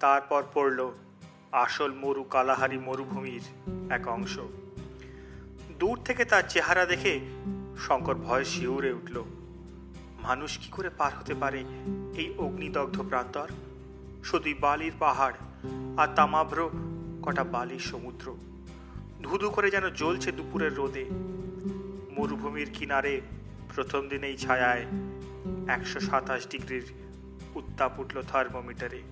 তারপর পড়ল আসল মরু কালাহারি মরুভূমির এক অংশ। দূর থেকে তার চেহারা দেখে শঙ্কর ভয় শিউরে উঠল। মানুষ কি করে পার হতে পারে এই অগ্নিদগ্ধ প্রান্তর? শুধুই বালির পাহাড় আর তামাভ্র কটা বালির সমুদ্র। ধুধু করে যেন জ্বলছে দুপুরের রোদে। মরুভূমির কিনারে প্রথম দিনেই ছায়ায় একশো সাতাশ ডিগ্রির উত্তাপ উঠল থার্মোমিটারে।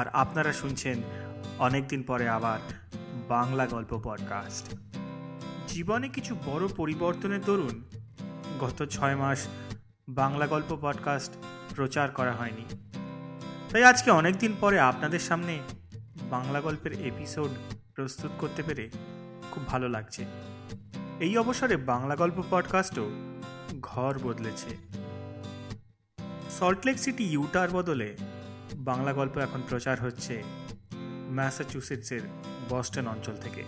আর আপনারা শুনছেন অনেকদিন পরে আবার বাংলা গল্প পডকাস্ট জীবনে কিছু বড় পরিবর্তনের দরুন গত ছয় মাস বাংলা গল্প পডকাস্ট প্রচার করা হয়নি। তাই আজকে অনেক দিন পরে আপনাদের সামনে বাংলা গল্পের এপিসোড প্রস্তুত করতে পেরে খুব ভালো লাগছে। এই অবসরে বাংলা গল্প পডকাস্টও ঘর বদলেছে। সল্টলেক সিটি ইউটার বদলে বাংলা গল্প এখন প্রচার হচ্ছে ম্যাসাচুসেটসের বস্টন অঞ্চল থেকে।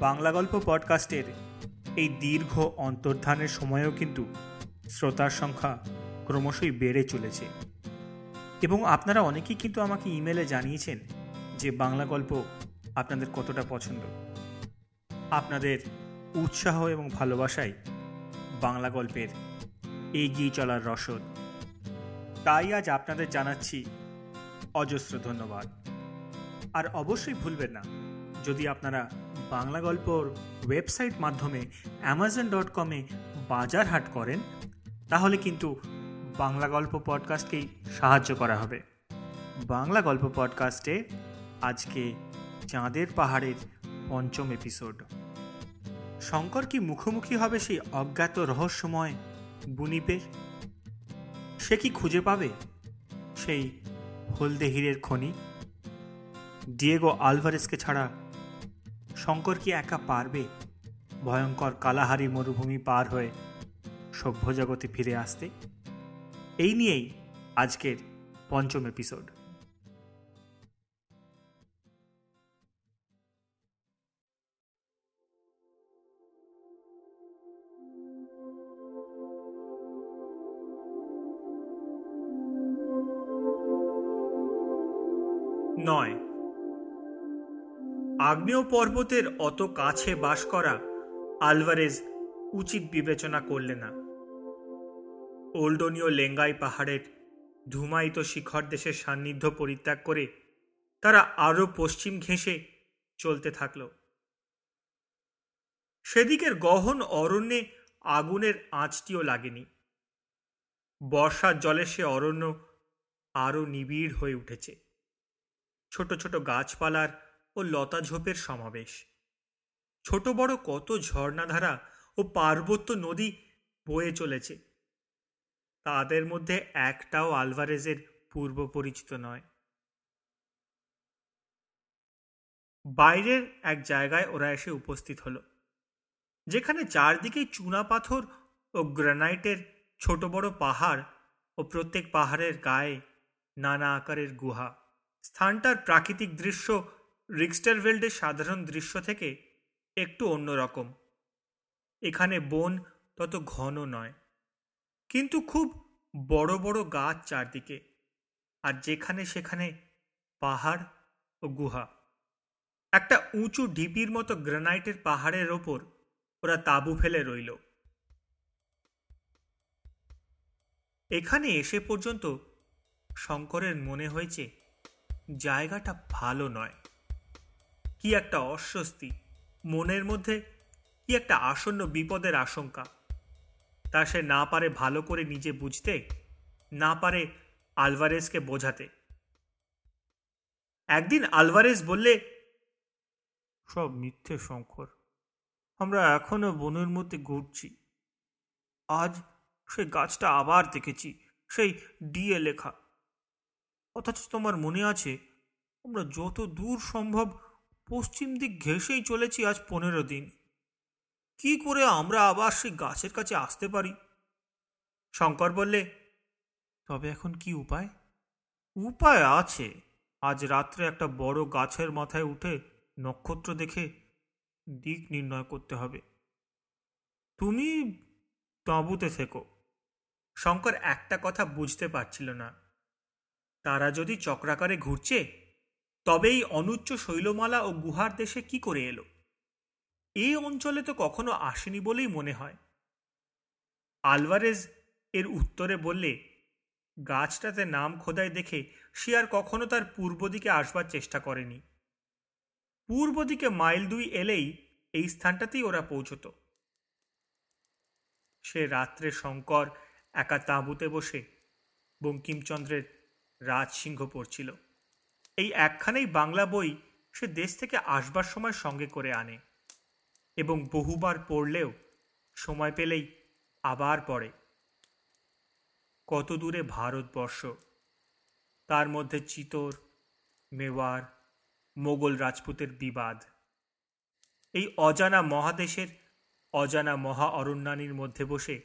বাংলা গল্প পডকাস্টের এই দীর্ঘ অন্তর্ধানের সময়েও কিন্তু শ্রোতার সংখ্যা ক্রমশই বেড়ে চলেছে। এবং আপনারা অনেকেই কিন্তু আমাকে ইমেলে জানিয়েছেন যে বাংলা গল্প আপনাদের কতটা পছন্দ। আপনাদের উৎসাহ এবং ভালোবাসাই বাংলা গল্পের এগিয়ে চলার রসদ। তাই আজ আপনাদের জানাচ্ছি অজস্র ধন্যবাদ। আর অবশ্যই ভুলবেন না, যদি আপনারা বাংলা গল্পর ওয়েবসাইট মাধ্যমে অ্যামাজন ডট কমে বাজার হাট করেন, তাহলে কিন্তু বাংলা গল্প পডকাস্টকেই সাহায্য করা হবে। বাংলা গল্প পডকাস্টে আজকে চাঁদের পাহাড়ের পঞ্চম এপিসোড শঙ্কর কি মুখোমুখি হবে সেই অজ্ঞাত রহস্যময় বুনিপের? সে কি খুঁজে পাবে? সেই হলদে হীরের খনি। ডিয়েগো আলভারেসকে ছাড়া শঙ্কর কি একা পারবে? ভয়ঙ্কর কালাহারি মরুভূমি পার হয়ে সভ্য জগতে ফিরে আসতে? এই নিয়েই আজকের পঞ্চম এপিসোড আগ্নেয় পর্বতের অত কাছে বাস করা আলভারেজ উচিত বিবেচনা করলে না। ওল্ডনীয় লেঙ্গাই পাহাড়ের ধুমায়িত শিখর দেশের সান্নিধ্য পরিত্যাগ করে তারা আরও পশ্চিম ঘেঁষে চলতে থাকল। সেদিকের গহন অরণ্যে আগুনের আঁচটিও লাগেনি। বর্ষার জলে সে অরণ্য আরও নিবিড় হয়ে উঠেছে। ছোট ছোট গাছপালার ও লতা ঝোপের সমাবেশ। ছোট বড় কত ঝর্ণাধারা ও পার্বত্য নদী বয়ে চলেছে। তাদের মধ্যে একটাও আলভারেজের পূর্ব পরিচিত নয়। বাইরের এক জায়গায় ওরা এসে উপস্থিত হল। যেখানে চারদিকেই চুনা পাথর ও গ্রানাইটের ছোট বড় পাহাড় ও প্রত্যেক পাহাড়ের গায়ে নানা আকারের গুহা। স্থানটার প্রাকৃতিক দৃশ্য রিক্সটারভেল্ডের সাধারণ দৃশ্য থেকে একটু অন্যরকম এখানে বন তত ঘন নয়, কিন্তু খুব বড় বড় গাছ চারদিকে, আর যেখানে সেখানে পাহাড় ও গুহা। একটা উঁচু ঢিপির মতো গ্রানাইটের পাহাড়ের ওপর ওরা তাঁবু ফেলে রইল। এখানে এসে পর্যন্ত শঙ্করের মনে হয়েছে, জায়গাটা ভালো নয়। কি একটা অস্বস্তি, মনের মধ্যে কি একটা আসন্ন বিপদের আশঙ্কা। তা সে না পারে ভালো করে নিজে বুঝতে, না পারে আলভারেজকে বোঝাতে। একদিন আলভারেজ বললে, সব মিথ্যে শঙ্কর, আমরা এখনও বনের মধ্যে ঘুরছি। আজ সেই গাছটা আবার দেখেছি, সেই ডিএ লেখা। অথচ তোমার মনে আছে, আমরা যত দূর সম্ভব পশ্চিম দিক ঘেঁষেই চলেছি আজ পনেরো দিন। কি করে আমরা আবার সেই গাছের কাছে আসতে পারি? শঙ্কর বললে, তবে এখন কি উপায়? উপায় আছে। আজ রাত্রে একটা বড় গাছের মাথায় উঠে নক্ষত্র দেখে দিক নির্ণয় করতে হবে। তুমি তাঁবুতে থেকো। শঙ্কর একটা কথা বুঝতে পারছিল না। তারা যদি চক্রাকারে ঘুরছে তবে এই অনুচ্চ শৈলমালা ও গুহার দেশে কি করে এলো? এই অঞ্চলে তো কখনো আসেনি বলেই মনে হয়। আলভারেজ এর উত্তরে বললে, গাছটাতে নাম খোদাই দেখে সে আর কখনো তার পূর্ব দিকে আসবার চেষ্টা করেনি। পূর্ব দিকে মাইল দুই এলেই এই স্থানটাতেই ওরা পৌঁছত। সে রাত্রে শঙ্কর একা তাঁবুতে বসে বঙ্কিমচন্দ্রের রাজসিংহ পড়ছিল। এই একখানেই বাংলা বই সে দেশ থেকে আসবার সময় সঙ্গে করে আনে এবং বহুবার পড়লেও সময় পেলেই আবার পড়ে। কত দূরে ভারতবর্ষ, তার মধ্যে চিতর, মেওয়ার, মোগল রাজপুতের বিবাদ। এই অজানা মহাদেশের, অজানা মহা অরণ্যানীর মধ্যে বসে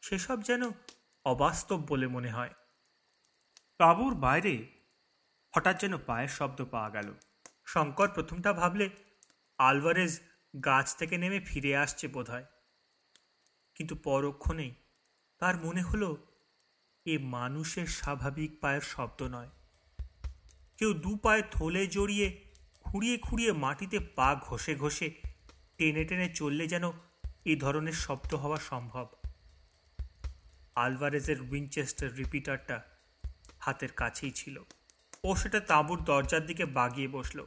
সেসব যেন অবাস্তব বলে মনে হয়। তাঁবুর বাইরে হঠাৎ যেন পায়ের শব্দ পাওয়া গেল। শঙ্কর প্রথমটা ভাবলে আলভারেজ গাছ থেকে নেমে ফিরে আসছে বোধ কিন্তু পরক্ষণেই তার মনে হলো, এ মানুষের স্বাভাবিক পায়ের শব্দ নয়। কেউ দু পায়ে থলে জড়িয়ে খুঁড়িয়ে খুঁড়িয়ে মাটিতে পা ঘষে ঘষে টেনে টেনে চললে যেন এ ধরনের শব্দ হওয়া সম্ভব। আলভারেজের উইনচেস্টার রিপিটারটা হাতের কাছেই ছিল। ও সেটা তাঁবুর দরজার দিকে বাগিয়ে বসল।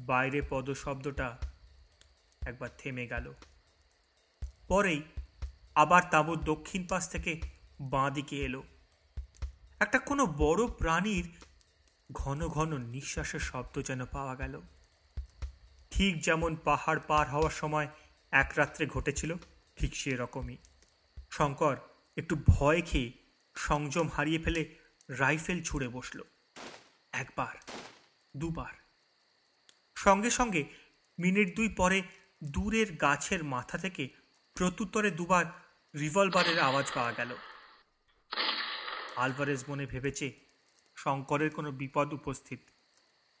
বাইরে পদশব্দটা একবার থেমে গেল। পরেই আবার তাঁবুর দক্ষিণ পাশ থেকে বাঁ দিকে এলো। একটা কোনো বড় প্রাণীর ঘন ঘন নিঃশ্বাসের শব্দ যেন পাওয়া গেল। ঠিক যেমন পাহাড় পার হওয়ার সময় এক রাত্রে ঘটেছিল, ঠিক সেরকমই। শঙ্কর একটু ভয় খেয়ে সংযম হারিয়ে ফেলে রাইফেল ছুঁড়ে বসল। একবার, দুবার। সঙ্গে সঙ্গে মিনিট দুই পরে দূরের গাছের মাথা থেকে প্রত্যুত্তরে দুবার রিভলভারের আওয়াজ পাওয়া গেল। আলভারেজ মনে ভেবেছে শঙ্করের কোনো বিপদ উপস্থিত।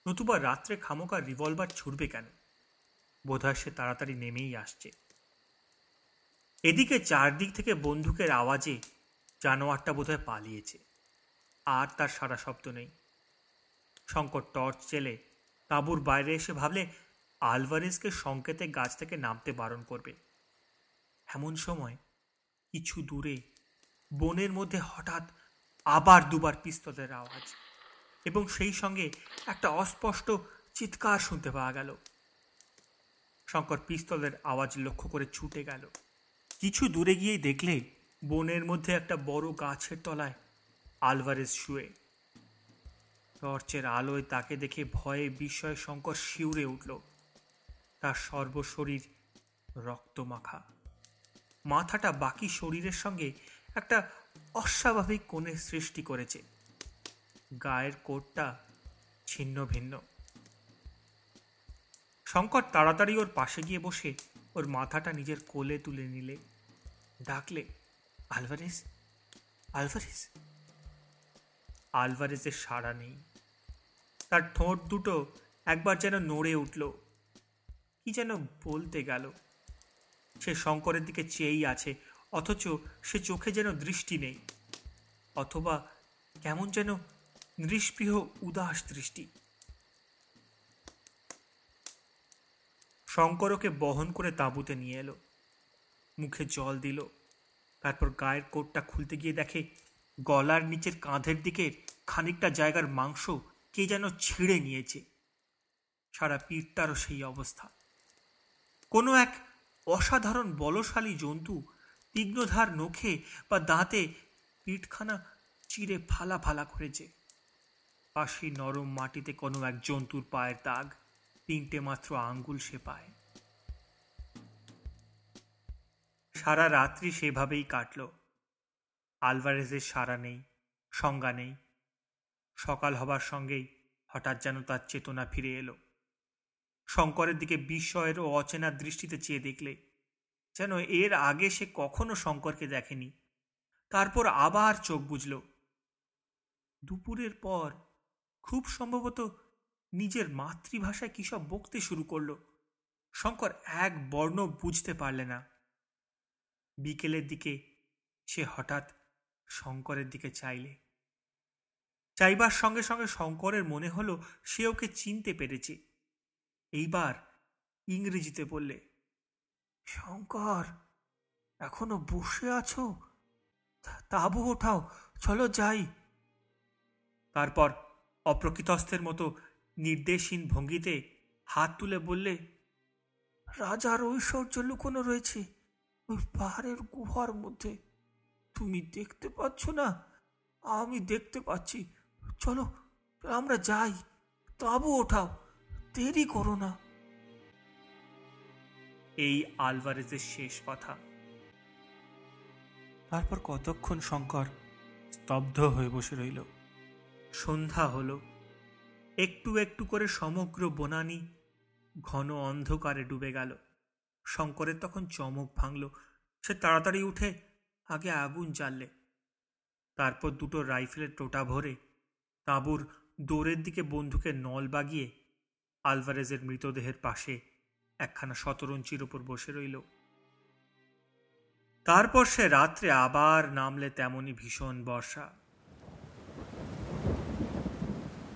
নতুবা রাত্রে খামোকা রিভলভার ছুটবে কেন? বোধহয় সে তাড়াতাড়ি নেমেই আসছে। এদিকে চারদিক থেকে বন্দুকের আওয়াজে জানোয়ারটা বোধহয় পালিয়েছে। আর তার সারা শব্দ নেই। শঙ্কর টর্চ চেলে তাঁবুর বাইরে এসে ভাবলে আলভারেজকে সংকেতে গাছ থেকে নামতে বারণ করবে। এমন সময় কিছু দূরে বনের মধ্যে হঠাৎ আবার দুবার পিস্তলের আওয়াজ এবং সেই সঙ্গে একটা অস্পষ্ট চিৎকার শুনতে পাওয়া গেল। শঙ্কর পিস্তলের আওয়াজ লক্ষ্য করে ছুটে গেল। কিছু দূরে গিয়েই দেখলে বনের মধ্যে একটা বড় গাছের তলায় আলভারেজ শুয়ে টর্চের আলোয় তাকে দেখে ভয়ে বিস্ময়ে শঙ্কর শিউরে উঠল। তার সর্বশরীর রক্তমাখা। মাথাটা বাকি শরীরের সঙ্গে একটা অস্বাভাবিক কোণের সৃষ্টি করেছে। গায়ের কোটটা ছিন্ন ভিন্ন। শঙ্কর তাড়াতাড়ি ওর পাশে গিয়ে বসে ওর মাথাটা নিজের কোলে তুলে নিলে। ডাকলে, আলভারেজ আলভারেজ। আলভারেজের সাড়া নেই। তার ঠোঁট দুটো একবার যেন নড়ে উঠল। কি যেন বলতে গেল। সে শঙ্করের দিকে চেয়েই আছে, অথচ সে চোখে যেন দৃষ্টি নেই, অথবা কেমন যেন নৃষ্পৃহ উদাস দৃষ্টি। শঙ্করকে বহন করে তাঁবুতে নিয়ে এলো, মুখে জল দিল, তারপর গায়ের কোটটা খুলতে গিয়ে দেখে গলার নিচের কাঁধের দিকে খানিকটা জায়গার মাংস কে যেন ছিঁড়ে নিয়েছে। সারা পিঠটারও সেই অবস্থা। কোনো এক অসাধারণ বলশালী জন্তু তীক্ষ্ণধার নখে বা দাঁতে পিঠখানা চিরে ফালা ফালা করেছে। পাশে নরম মাটিতে কোনো এক জন্তুর পায়ের দাগ, তিনটে মাত্র আঙ্গুল সে পায়। সারা রাত্রি সেভাবেই কাটল। আলভারেজের সারা নেই, সংজ্ঞা নেই। সকাল হবার সঙ্গেই হঠাৎ যেন তার চেতনা ফিরে এলো। শঙ্করের দিকে বিস্ময়ের ও অচেনা দৃষ্টিতে চেয়ে দেখলে যেন এর আগে সে কখনো শঙ্করকে দেখেনি। তারপর আবার চোখ বুঝল দুপুরের পর খুব সম্ভবত নিজের মাতৃভাষায় কিসব বকতে শুরু করল, শঙ্কর এক বর্ণ বুঝতে পারলে না। বিকেলের দিকে সে হঠাৎ শঙ্করের দিকে চাইলে চাইবার সঙ্গে সঙ্গে শঙ্করের মনে হলো সে ওকে চিনতে পেরেছে। এইবার ইংরেজিতে বললে, শঙ্কর, এখনও বসে আছো? তাবু ওঠাও, চলো যাই। তারপর অপ্রকৃতস্থের মতো নির্দেশহীন ভঙ্গিতে হাত তুলে বললে, রাজার ঐশ্বর্য লুকোনো রয়েছে ওই পাহাড়ের গুহার মধ্যে। তুমি দেখতে পাচ্ছ না? আমি দেখতে পাচ্ছি চলো আমরা যাই। তাবু ওঠাও দেরি করো না। এই আলভারেজের শেষ কথা। তারপর কতক্ষণ শঙ্কর স্তব্ধ হয়ে বসে রইল। সন্ধ্যা হলো। একটু একটু করে সমগ্র বনানি ঘন অন্ধকারে ডুবে গেল। শঙ্করের তখন চমক ভাঙল। সে তাড়াতাড়ি উঠে আগে আগুন জ্বাললে তারপর দুটো রাইফেলের টোটা ভরে তাঁবুর দৌড়ের দিকে বন্দুকের নল বাগিয়ে আলভারেজের মৃতদেহের পাশে একখানা শতরঞ্চির ওপর বসে রইল। তারপর সে রাত্রে আবার নামলে তেমনি ভীষণ বর্ষা।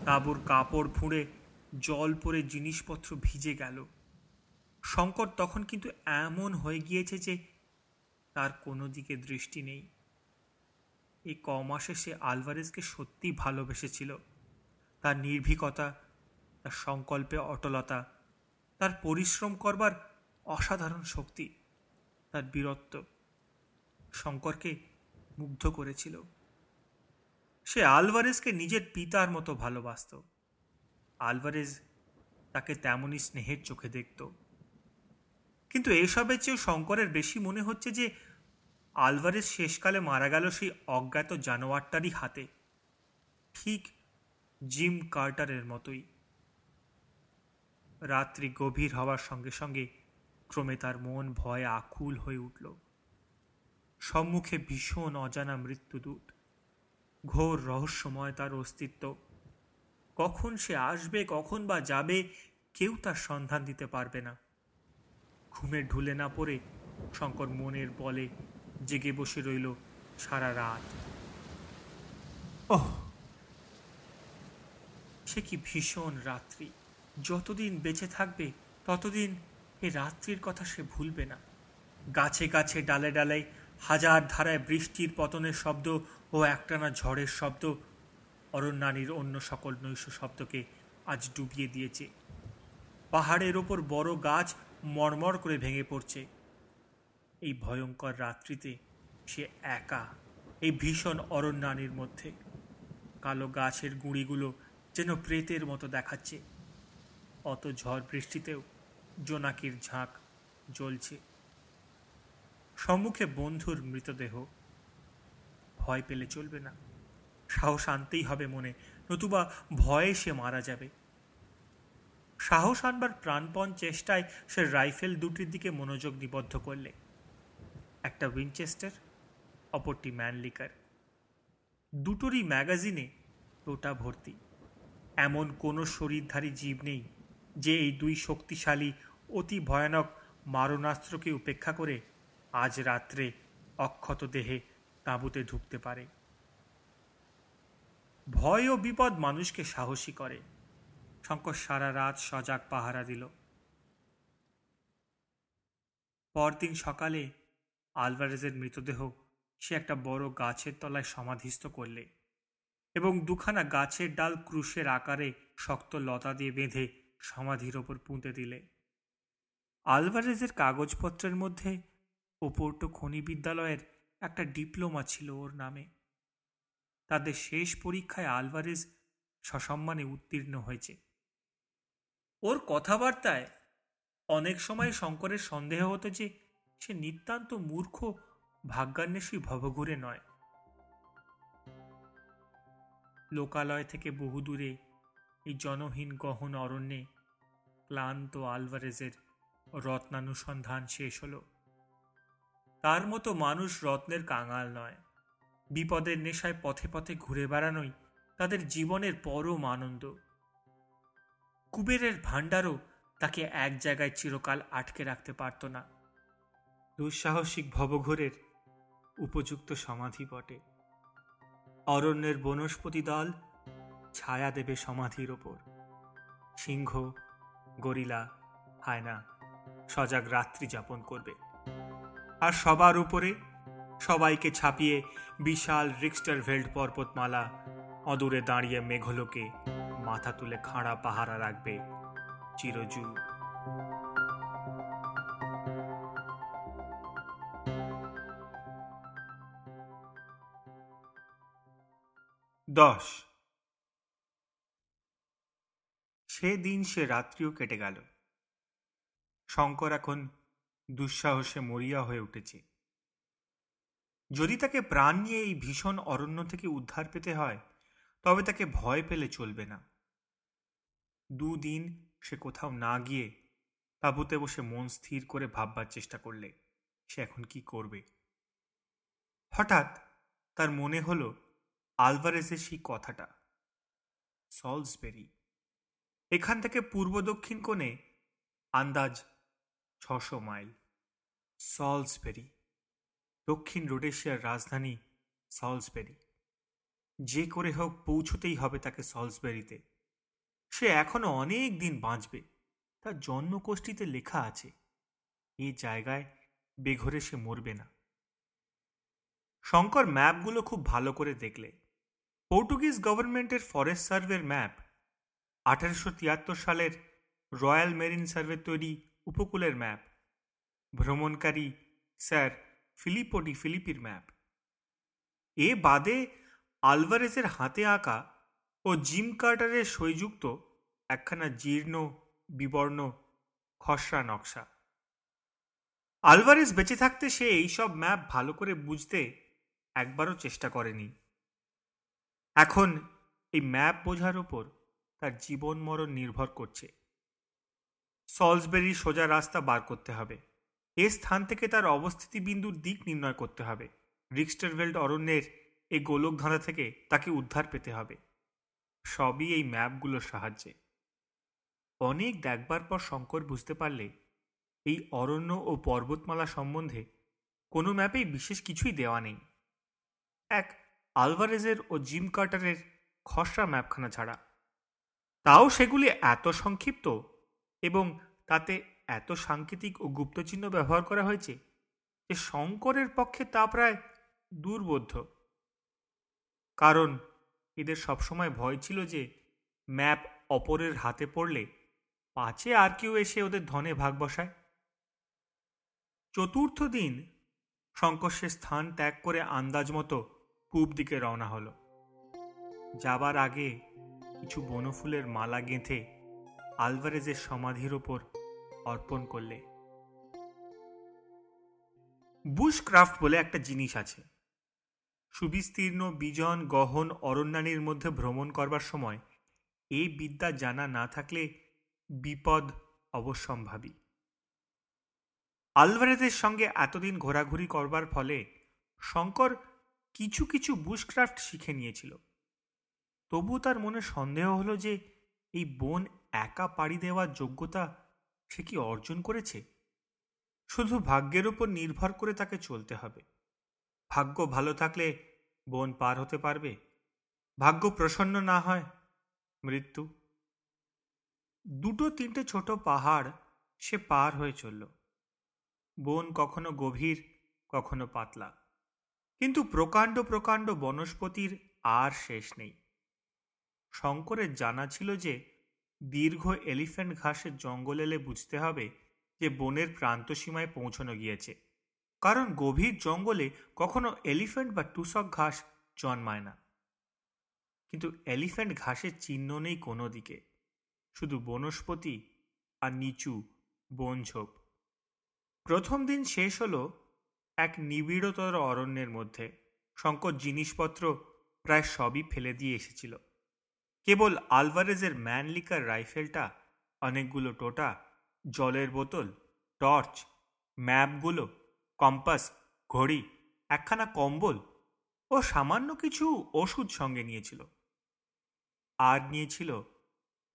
তাঁবুর কাপড় ফুঁড়ে জল পরে জিনিসপত্র ভিজে গেল। শঙ্কর তখন কিন্তু এমন হয়ে গিয়েছে যে তার কোনো দিকে দৃষ্টি নেই। এই ক মাসে সে আলভারেজকে সত্যি ভালোবেসেছিল। তার নির্ভীকতা, তার সংকল্পে অটলতা, তার পরিশ্রম করবার অসাধারণ শক্তি, তার বীরত্ব শঙ্করকে মুগ্ধ করেছিল। সে আলভারেজকে নিজের পিতার মতো ভালোবাসত। আলভারেজ তাকে তেমনই স্নেহের চোখে দেখত। কিন্তু এসবের চেয়েও শঙ্করের বেশি মনে হচ্ছে যে আলভারেজ শেষকালে মারা গেল সেই অজ্ঞাত জানোয়ারটারই হাতে। ঠিক জিম কার্টারের মতোই। রাত্রি গভীর হওয়ার সঙ্গে সঙ্গে ক্রমে তার মন ভয়ে আকুল হয়ে উঠল। সম্মুখে ভীষণ অজানা মৃত্যুদূত। ঘোর রহস্যময় তার অস্তিত্ব। কখন সে আসবে, কখন বা যাবে, কেউ তার সন্ধান দিতে পারবে না। ঘুমে ঢুলে না পড়ে শঙ্কর মনের বলে জেগে বসে রইল সারা রাত। ওহ। সে কি ভীষণ রাত্রি। যতদিন বেঁচে থাকবে ততদিন এ রাত্রির কথা সে ভুলবে না। গাছে গাছে ডালে ডালে হাজার ধারায় বৃষ্টির পতনের শব্দ ও একটানা ঝড়ের শব্দ অরণ্যানীর অন্য সকল নৈশ শব্দকে আজ ডুবিয়ে দিয়েছে। পাহাড়ের ওপর বড় গাছ মরমর করে ভেঙে পড়ছে। এই ভয়ঙ্কর রাত্রিতে সে একা, এই ভীষণ অরণ্যানীর মধ্যে। কালো গাছের গুঁড়িগুলো যেন প্রেতের মতো দেখাচ্ছে। অত ঝড় বৃষ্টিতেও জোনাকির ঝাঁক জ্বলছে। সম্মুখে বন্ধুর মৃতদেহ। ভয় পেলে চলবে না। সাহস আনতেই হবে মনে, নতুবা ভয়ে সে মারা যাবে। সাহস আনবার প্রাণপণ চেষ্টায় সে রাইফেল দুটির দিকে মনোযোগ নিবদ্ধ করলে। একটা উইনচেস্টার, অপরটি ম্যানলিকার। দুটোরই ম্যাগাজিনে টোটা ভর্তি। এমন কোনো শরীরধারী জীব নেই যে এই দুই শক্তিশালী, অতি ভয়ানক মারণাস্ত্রকে উপেক্ষা করে আজ রাত্রে অক্ষত দেহে তাঁবুতে ঢুকতে পারে। ভয় ও বিপদ মানুষকে সাহসী করে। শঙ্কর সারা রাত সজাগ পাহারা দিল। পরদিন সকালে আলভারেজের মৃতদেহ সে একটা বড় গাছের তলায় সমাধিস্থ করলে এবং দুখানা গাছের ডাল ক্রুশের আকারে শক্ত লতা দিয়ে বেঁধে সমাধির ওপর পুঁতে দিলে। আলভারেজের কাগজপত্রের মধ্যে ওপোর্টো খনি বিদ্যালয়ের একটা ডিপ্লোমা ছিল ওর নামে। তাদের শেষ পরীক্ষায় আলভারেজ সসম্মানে উত্তীর্ণ হয়েছে। ওর কথাবার্তায় অনেক সময় শঙ্করের সন্দেহ হতো যে সে নিতান্ত মূর্খ, ভাগ্যান্বেষী ভবঘুরে নয়। লোকালয় থেকে বহুদূরে এই জনহীন গহন অরণ্যে ক্লান্ত আলভারেজের রত্নানুসন্ধান শেষ হলো। তার মতো মানুষ রত্নের কাঙাল নয়। বিপদের নেশায় পথে পথে ঘুরে বেড়ানোই তাদের জীবনের পরম আনন্দ। কুবেরের ভাণ্ডারও তাকে এক জায়গায় চিরকাল আটকে রাখতে পারত না। দুঃসাহসিক ভবঘুরের উপযুক্ত সমাধি বটে। অরণ্যের বনস্পতি দল ছায়া দেবে সমাধির ওপর। সিংহ, গরিলা, হায়না সজাগ রাত্রি যাপন করবে। আর সবার উপরে সবাইকে ছাপিয়ে বিশাল রিক্সটার ভেল্ট পর্বতমালা অদূরে দাঁড়িয়ে মেঘলোকে মাথা তুলে খাঁড়া পাহারা রাখবে চিরযুগ। দশ। সে দিন সে রাত্রিও কেটে গেল। শঙ্কর এখন দুঃসাহসে মরিয়া হয়ে উঠেছে। যদি তাকে প্রাণ নিয়ে এই ভীষণ অরণ্য থেকে উদ্ধার পেতে হয়, তবে তাকে ভয় পেলে চলবে না। দুদিন সে কোথাও না গিয়ে তাঁবুতে বসে মন স্থির করে ভাববার চেষ্টা করলে সে এখন কি করবে? হঠাৎ তার মনে হলো আলভারেজের সেই কথাটা। সলসবেরি। এখান থেকে পূর্ব দক্ষিণ কোণে আন্দাজ ছশো মাইল। সলসবেরি। দক্ষিণ রোডেশিয়ার রাজধানী সলসবেরি। যে করে হোক পৌঁছতেই হবে তাকে সলসবেরিতে। সে এখনও অনেক দিন বাঁচবে। তার জন্মকোষ্ঠীতে লেখা আছে এই জায়গায় বেঘরে সে মরবে না। শঙ্কর ম্যাপগুলো খুব ভালো করে দেখলে। পর্তুগিজ গভর্নমেন্টের ফরেস্ট সার্ভের ম্যাপ আঠারোশো তিয়াত্তর সালের রয়্যাল মেরিন সার্ভে তৈরি উপকূলের ম্যাপ। ভ্রমণকারী স্যার ফিলিপোডি ফিলিপির ম্যাপ। এ বাদে আলভারেজের হাতে আঁকা ও জিম কার্টারের সইযুক্ত একখানা জীর্ণ, বিবর্ণ, খসড়া নকশা। আলভারেজ বেঁচে থাকতে সে এইসব ম্যাপ ভালো করে বুঝতে একবারও চেষ্টা করেনি। এখন এই ম্যাপ বোঝার ওপর তার জীবন মরণ নির্ভর করছে। সলসবেরির সোজা রাস্তা বার করতে হবে। এ স্থান থেকে তার অবস্থিতি বিন্দুর দিক নির্ণয় করতে হবে। রিক্সটারভেল্ড অরণ্যের এই গোলক ধাঁধা থেকে তাকে উদ্ধার পেতে হবে। সবই এই ম্যাপগুলোর সাহায্যে। অনেক দেখবার পর শঙ্কর বুঝতে পারলে এই অরণ্য ও পর্বতমালা সম্বন্ধে কোনো ম্যাপেই বিশেষ কিছুই দেওয়া নেই। এক আলভারেজের ও জিম কার্টারের খসড়া ম্যাপখানা ছাড়া। তাও সেগুলি এত সংক্ষিপ্ত এবং তাতে এত সাংকেতিক ও গুপ্তচিহ্ন ব্যবহার করা হয়েছে যে শঙ্করের পক্ষে তা প্রায় দুর্বোধ্য। কারণ এদের সবসময় ভয় ছিল যে ম্যাপ অপরের হাতে পড়লে পাছে আর কেউ এসে ওদের ধনে ভাগ বসায়। চতুর্থ দিন শঙ্কর সে স্থান ত্যাগ করে আন্দাজ মতো পূব দিকে রওনা হলো। যাবার আগে কিছু বনফুলের মালা গেঁথে আলভারেজের সমাধির ওপর অর্পণ করলে। বুশক্রাফট বলে একটা জিনিস আছে। সুবিস্তীর্ণ, বিজন, গহন, অরণ্যানীর মধ্যে ভ্রমণ করবার সময় এই বিদ্যা জানা না থাকলে বিপদ অবশ্যম্ভাবী। আলভারেজের সঙ্গে এতদিন ঘোরাঘুরি করবার ফলে শঙ্কর কিছু কিছু বুশক্রাফট শিখে নিয়েছিল। তবু তার মনে সন্দেহ হলো যে এই বন একা পাড়ি দেওয়ার যোগ্যতা সে কি অর্জন করেছে? শুধু ভাগ্যের উপর নির্ভর করে তাকে চলতে হবে। ভাগ্য ভালো থাকলে বন পার হতে পারবে। ভাগ্য প্রসন্ন না হয়, মৃত্যু। দুটো তিনটে ছোট পাহাড় সে পার হয়ে চলল। বন কখনো গভীর, কখনো পাতলা। কিন্তু প্রকাণ্ড প্রকাণ্ড বনস্পতির আর শেষ নেই। শঙ্করের জানা ছিল যে দীর্ঘ এলিফ্যান্ট ঘাসের জঙ্গল এলে বুঝতে হবে যে বনের প্রান্তসীমায় পৌঁছানো গিয়েছে। কারণ গভীর জঙ্গলে কখনো এলিফ্যান্ট বা টুসক ঘাস জন্মায় না। কিন্তু এলিফ্যান্ট ঘাসের চিহ্ন নেই কোনো দিকে। শুধু বনস্পতি আর নিচু বনঝোপ। প্রথম দিন শেষ হলো এক নিবিড়তর অরণ্যের মধ্যে শঙ্কর জিনিসপত্র প্রায় সবই ফেলে দিয়ে এসেছিল। কেবল আলভারেজের ম্যানলিকার রাইফেলটা, অনেকগুলো টোটা, জলের বোতল, টর্চ, ম্যাপগুলো, কম্পাস, ঘড়ি, একখানা কম্বল ও সামান্য কিছু ওষুধ সঙ্গে নিয়েছিল। আর নিয়েছিল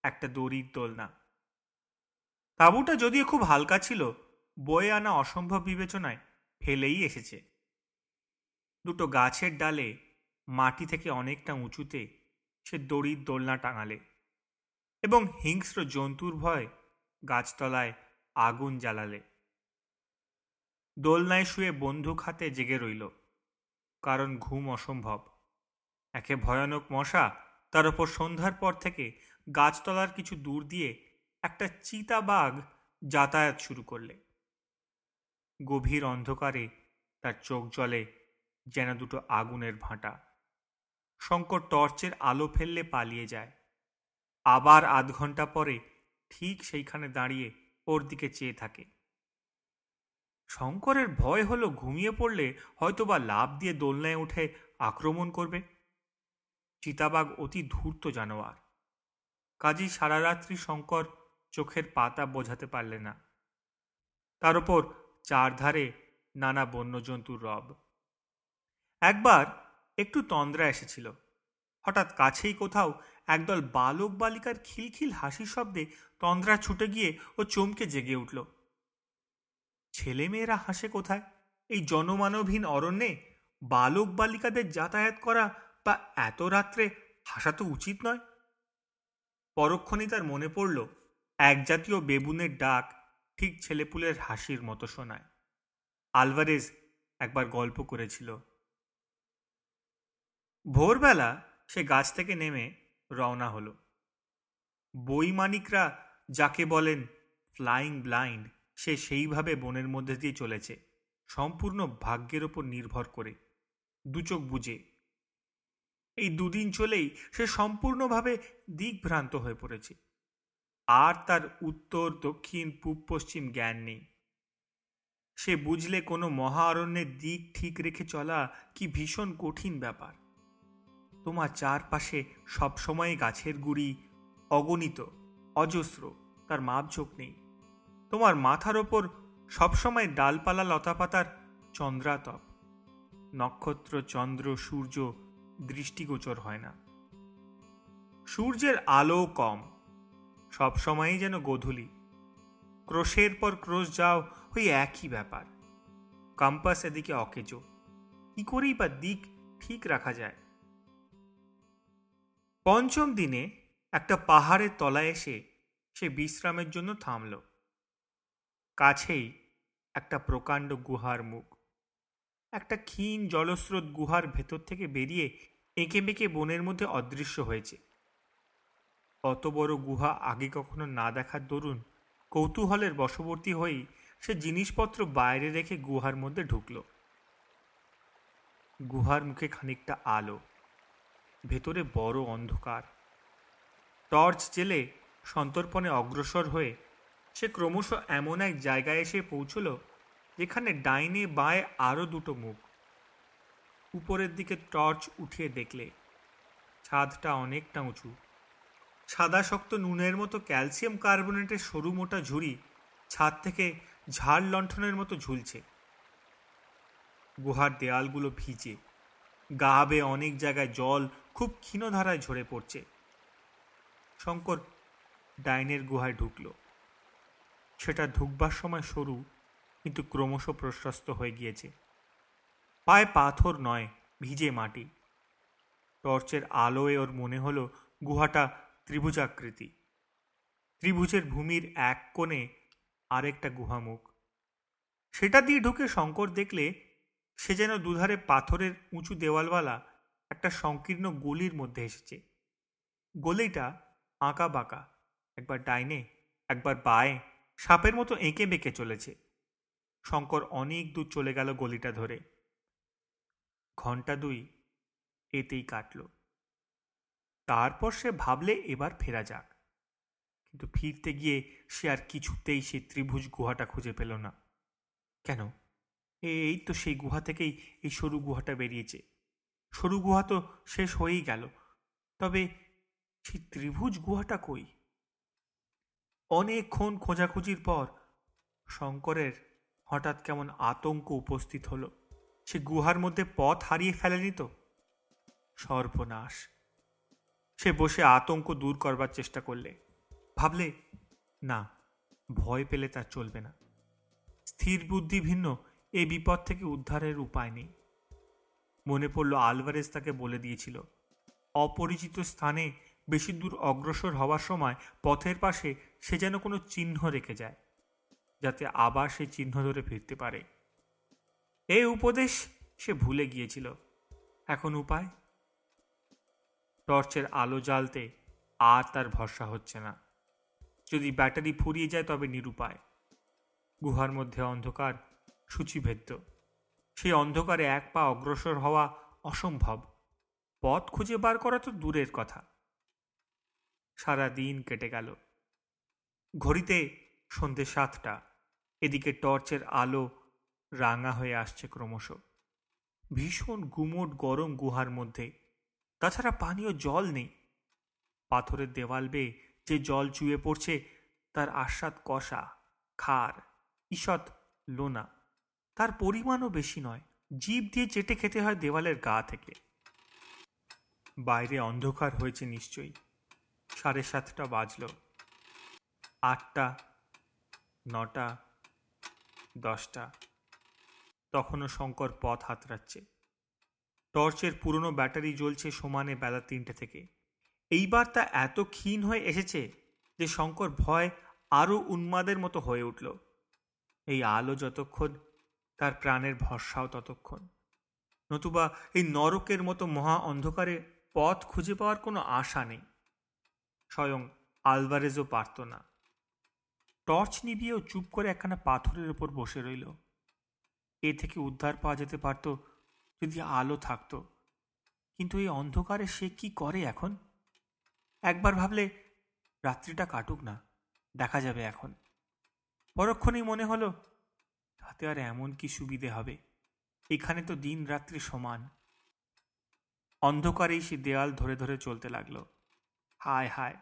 একটা দড়ির দোলনা। তাঁবুটা যদিও খুব হালকা ছিল, বয়ে আনা অসম্ভব বিবেচনায় ফেলেই এসেছে। দুটো গাছের ডালে মাটি থেকে অনেকটা উঁচুতে সে দড়ির দোলনা টাঙালে এবং হিংস্র জন্তুর ভয় গাছতলায় আগুন জ্বালালে। দোলনায় শুয়ে বন্দুক হাতে জেগে রইল, কারণ ঘুম অসম্ভব। একে ভয়ানক মশা, তার ওপর সন্ধ্যার পর থেকে গাছতলার কিছু দূর দিয়ে একটা চিতাবাঘ যাতায়াত শুরু করলে। গভীর অন্ধকারে তার চোখ জলে, যেন দুটো আগুনের ভাঁটা। শঙ্কর টর্চের আলো ফেললে পালিয়ে যায়। আবার আধ ঘণ্টা পরে ঠিক সেইখানে দাঁড়িয়ে ওর দিকে চেয়ে থাকে। শঙ্করের ভয় হলো ঘুমিয়ে পড়লে হয়তোবা লাভ দিয়ে দোলনায় উঠে আক্রমণ করবে। চিতাবাঘ অতি ধূর্ত জানোয়ার। কাজী সারা রাত্রি শঙ্কর চোখের পাতা বোঝাতে পারলে না। তার উপর চারধারে নানা বন্যজন্তুর রব। একবার একটু তন্দ্রা এসেছিল। হঠাৎ কাছেই কোথাও একদল বালক বালিকার খিলখিল হাসি শব্দে তন্দ্রা ছুটে গিয়ে ও চমকে জেগে উঠল। ছেলেমেয়েরা হাসে কোথায়? এই জনমানবহীন অরণ্যে বালক বালিকাদের যাতায়াত করা বা এত রাত্রে হাসা তো উচিত নয়। পরক্ষণই তার মনে পড়ল এক জাতীয় বেবুনের ডাক ঠিক ছেলেপুলের হাসির মতো শোনায়। আলভারেজ একবার গল্প করেছিল। ভোরবেলা সে গাছ থেকে নেমে রওনা হল। বইমানিকরা যাকে বলেন ফ্লাইং ব্লাইন্ড, সে সেইভাবে বনের মধ্যে দিয়ে চলেছে, সম্পূর্ণ ভাগ্যের ওপর নির্ভর করে। দুচোখ বুঝে এই দুদিন চলেই সে সম্পূর্ণভাবে দিকভ্রান্ত হয়ে পড়েছে। আর তার উত্তর দক্ষিণ, পূব, পশ্চিম জ্ঞান নেই। সে বুঝলে কোনো মহা অরণ্যের দিক ঠিক রেখে চলা কি ভীষণ কঠিন ব্যাপার। তোমার চারপাশে সবসময় গাছের গুড়ি, অগণিত, অজস্র, তার মাপঝোঁক নেই। তোমার মাথার ওপর সবসময় ডালপালা লতাপাতার চন্দ্রাতপ। নক্ষত্র, চন্দ্র, সূর্য দৃষ্টিগোচর হয় না। সূর্যের আলো কম সবসময়ই যেন গোধূলি। ক্রোশের পর ক্রোশ যাও, ওই একই ব্যাপার। কাম্পাস এদিকে অকেজো। কি করেই বা দিক ঠিক রাখা যায়। পঞ্চম দিনে একটা পাহাড়ের তলায় এসে সে বিশ্রামের জন্য থামল। কাছেই একটা প্রকাণ্ড গুহার মুখ। একটা ক্ষীণ জলস্রোত গুহার ভেতর থেকে বেরিয়ে এঁকে বেঁকে বনের মধ্যে অদৃশ্য হয়েছে। অত বড় গুহা আগে কখনো না দেখার দরুন কৌতূহলের বশবর্তী হয়েই সে জিনিসপত্র বাইরে রেখে গুহার মধ্যে ঢুকল। গুহার মুখে খানিকটা আলো, ভেতরে বড় অন্ধকার। টর্চ জেলে সন্তর্পণে অগ্রসর হয়ে সে ক্রমশ এমন এক জায়গায় এসে পৌঁছল যেখানে ডাইনে বাঁয়ে আরও দুটো মুখ। উপরের দিকে টর্চ উঠিয়ে দেখলে, ছাদটা অনেকটা উঁচু। সাদা শক্ত নুনের মতো ক্যালসিয়াম কার্বোনেটের সরু মোটা ঝুড়ি ছাদ থেকে ঝাড় লণ্ঠনের মতো ঝুলছে। গুহার দেয়ালগুলো ভিজে। গা বেয়ে অনেক জায়গায় জল খুব ক্ষীণধারায় ঝরে পড়ছে। শঙ্কর ডাইনের গুহায় ঢুকল। সেটা ঢুকবার সময় সরু, কিন্তু ক্রমশ প্রশস্ত হয়ে গিয়েছে। পায়ে পাথর নয়, ভিজে মাটি। টর্চের আলোয় ওর মনে হলো গুহাটা ত্রিভুজাকৃতি। ত্রিভুজের ভূমির এক কোণে আরেকটা গুহামুখ। সেটা দিয়ে ঢুকে শঙ্কর দেখলে সে যেন দুধারে পাথরের উঁচু দেওয়ালওয়ালা একটা সংকীর্ণ গলির মধ্যে এসেছে। গলিটা আঁকা বাঁকা, একবার ডাইনে, একবার বায়ে, সাপের মতো এঁকে বেঁকে চলেছে। শঙ্কর অনেক দূর চলে গেল গলিটা ধরে। ঘণ্টা দুই এতেই কাটল। তারপর সে ভাবলে এবার ফেরা যাক। কিন্তু ফিরতে গিয়ে সে আর কিছুতেই সে ত্রিভুজ গুহাটা খুঁজে পেল না। কেন? এই তো সেই গুহা থেকেই এই সরু গুহাটা বেরিয়েছে। সরু গুহা তো শেষ হয়েই গেল। তবে সেই ত্রিভুজ গুহাটা কই? অনেকক্ষণ খোঁজাখুঁজির পর শঙ্করের হঠাৎ কেমন আতঙ্ক উপস্থিত হলো। সে গুহার মধ্যে পথ হারিয়ে ফেলেনি তো? সর্বনাশ। সে বসে আতঙ্ক দূর করবার চেষ্টা করলে। ভাবলে, না, ভয় পেলে তার চলবে না। স্থির বুদ্ধি ভিন্ন এই বিপদ থেকে উদ্ধারের উপায় নেই। মনে পড়ল আলভারেজ তাকে বলে দিয়েছিল, অপরিচিত স্থানে বেশি দূর অগ্রসর হওয়ার সময় পথের পাশে সে যেন কোনো চিহ্ন রেখে যায়, যাতে আবার সে চিহ্ন ধরে ফিরতে পারে। এই উপদেশ সে ভুলে গিয়েছিল। এখন উপায়? টর্চের আলো জ্বালতে আর তার ভরসা হচ্ছে না। যদি ব্যাটারি ফুরিয়ে যায় তবে নিরুপায়। গুহার মধ্যে অন্ধকার সূচিভেদ্য। সেই অন্ধকারে এক পা অগ্রসর হওয়া অসম্ভব। পথ খুঁজে বার করা তো দূরের কথা। সারা দিন কেটে গেল। ঘড়িতে সন্ধে সাতটা। এদিকে টর্চের আলো রাঙা হয়ে আসছে ক্রমশ। ভীষণ গুমোট গরম গুহার মধ্যে। তাছাড়া পানীয় জল নেই। পাথরের দেওয়াল বেয়ে যে জল চুয়ে পড়ছে, তার আস্বাদ কষা, খার, ঈষৎ লোনা। তার পরিমাণও বেশি নয়, জীব দিয়ে চেটে খেতে হয় দেওয়ালের গা থেকে। বাইরে অন্ধকার হয়েছে নিশ্চয়ই। সাড়ে সাতটা বাজল। আটটা, নটা, দশটা। তখনও শঙ্কর পথ হাতড়াচ্ছে। টর্চের পুরনো ব্যাটারি জ্বলছে সমানে বেলা তিনটে থেকে। এইবার তা এত ক্ষীণ হয়ে এসেছে যে শঙ্কর ভয় আরও উন্মাদের মতো হয়ে উঠল। এই আলো যতক্ষণ, তার প্রাণের ভরসাও ততক্ষণ। নতুবা এই নরকের মতো মহা অন্ধকারে পথ খুঁজে পাওয়ার কোনো আশা নেই। স্বয়ং আলভারেজও পারত না। টর্চ নিবিয়েও চুপ করে একখানা পাথরের ওপর বসে রইল। এ থেকে উদ্ধার পাওয়া যেতে পারত যদি আলো থাকত। কিন্তু এই অন্ধকারে সে কি করে এখন? একবার ভাবলে রাত্রিটা কাটুক না, দেখা যাবে এখন। পরক্ষণেই মনে হলো, তাতে আর এমন কি সুবিধে হবে? এখানে তো দিন রাত্রি সমান। অন্ধকারেই সে দেয়াল ধরে ধরে চলতে লাগল। হায় হায়,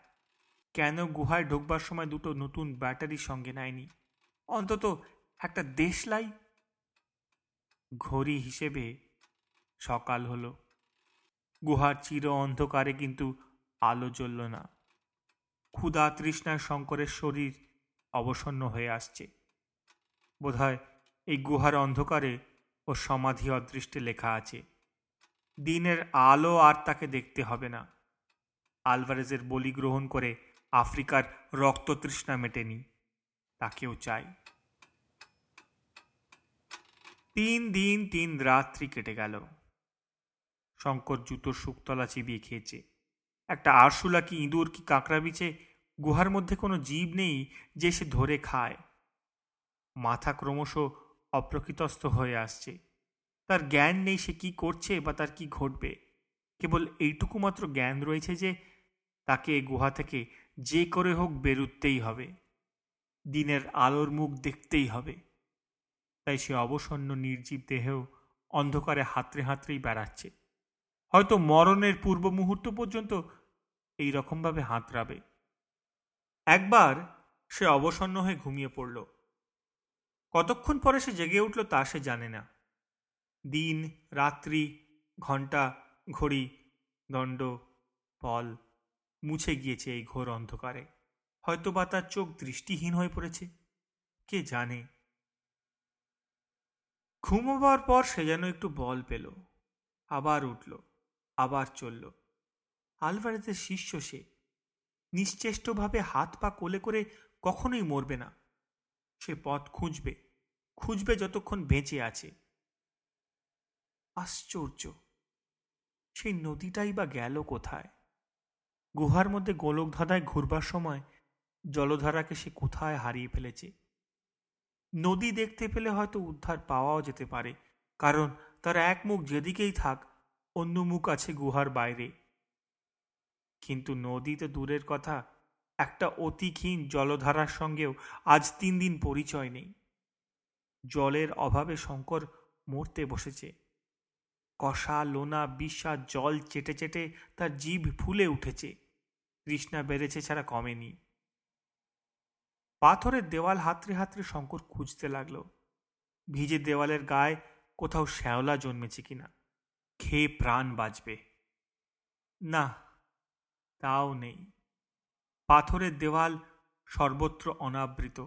কেন গুহায় ঢুকবার সময় দুটো নতুন ব্যাটারি সঙ্গে নেয়নি? অন্তত একটা দেশলাই? ঘড়ি হিসেবে সকাল হলো। গুহার চির অন্ধকারে কিন্তু আলো জ্বলল না। ক্ষুধা তৃষ্ণার শঙ্করের শরীর অবসন্ন হয়ে আসছে। বোধহয় এই গুহার অন্ধকারে ও সমাধি অদৃষ্টে লেখা আছে, দিনের আলো আর তাকে দেখতে হবে না। আলভারেজের বলি গ্রহণ করে আফ্রিকার রক্ত তৃষ্ণা মেটেনি, তাকেও চাই। তিন দিন তিন রাত্রি কেটে গেল। শঙ্কর জুতোর শুকতলা চিবিয়ে খেয়েছে। একটা আরশুলা কি ইঁদুর কি কাঁকড়া বিছে, গুহার মধ্যে কোনো জীব নেই যে সে ধরে খায়। মাথা ক্রমশ অপ্রকৃতস্থ হয়ে আসছে। তার জ্ঞান নেই সে কি করছে বা তার কি ঘটবে। কেবল এইটুকু মাত্র জ্ঞান রয়েছে যে, তাকে গুহা থেকে যে করে হোক বেরুতেই হবে। দিনের আলোর মুখ দেখতেই হবে। তাই সে অবসন্ন নির্জীব দেহেও অন্ধকারে হাতড়ে হাতড়েই বেড়াচ্ছে। হয়তো মরণের পূর্ব মুহূর্ত পর্যন্ত এই রকমভাবে হাতড়াবে। একবার সে অবসন্ন হয়ে ঘুমিয়ে পড়ল। কতক্ষণ পরে সে জেগে উঠল তা সে জানে না। দিন, রাত্রি, ঘণ্টা, ঘড়ি, দণ্ড পল মুছে গিয়েছে এই ঘোর অন্ধকারে। হয়তো বা তার চোখ দৃষ্টিহীন হয়ে পড়েছে। কে জানে? ঘুমোবার পর সে যেন একটু বল পেল। আবার উঠল। আবার চলল। আলভারেজের শিষ্য সে। নিশ্চেষ্টভাবে হাত পা কোলে করে কখনোই মরবে না। সে পথ খুঁজবে খুঁজবে যতক্ষণ বেঁচে আছে। আশ্চর্য, সেই নদীটাই বা গেল কোথায়? গুহার মধ্যে গোলক ধাঁধায় ঘুরবার সময় জলধারাকে সে কোথায় হারিয়ে ফেলেছে? নদী দেখতে পেলে হয়তো উদ্ধার পাওয়াও যেতে পারে, কারণ তার এক মুখ যেদিকেই থাক অন্য মুখ আছে গুহার বাইরে। কিন্তু নদী তো দূরের কথা, একটা অতিক্ষীণ জলধারার সঙ্গেও আজ তিন দিন পরিচয় নেই। জলের অভাবে শঙ্কর মরতে বসেছে। কষা, লোনা বিশ্বাস জল চেটে চেটে তার জিভ ফুলে উঠেছে। তৃষ্ণা বেড়েছে ছাড়া কমেনি। পাথরের দেওয়াল হাতড়ে হাতড়ে শঙ্কর খুঁজতে লাগল। ভিজে দেওয়ালের গায়ে কোথাও শ্যাওলা জন্মেছে কিনা। খেয়ে প্রাণ বাঁচবে না তাও নেই পাথরের দেওয়াল সর্বত্র অনাবৃত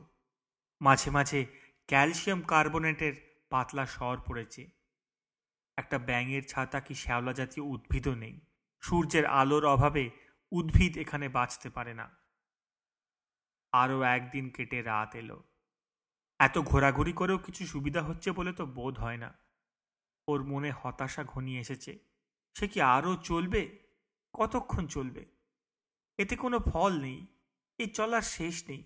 মাঝে মাঝে ক্যালসিয়াম কার্বনেটের পাতলা স্বর পড়েছে একটা ব্যাঙের ছাতা কি শ্যাওলা জাতীয় উদ্ভিদও নেই। সূর্যের আলোর অভাবে উদ্ভিদ এখানে বাঁচতে পারে না। আরও একদিন কেটে রাত এলো। এত ঘোরাঘুরি করেও কিছু সুবিধা হচ্ছে বলে তো বোধ হয় না। ওর মনে হতাশা ঘনিয়ে এসেছে। সে কি আরও চলবে? কতক্ষণ চলবে? এতে কোনো ফল নেই, এ চলার শেষ নেই।